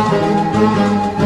Uzanalım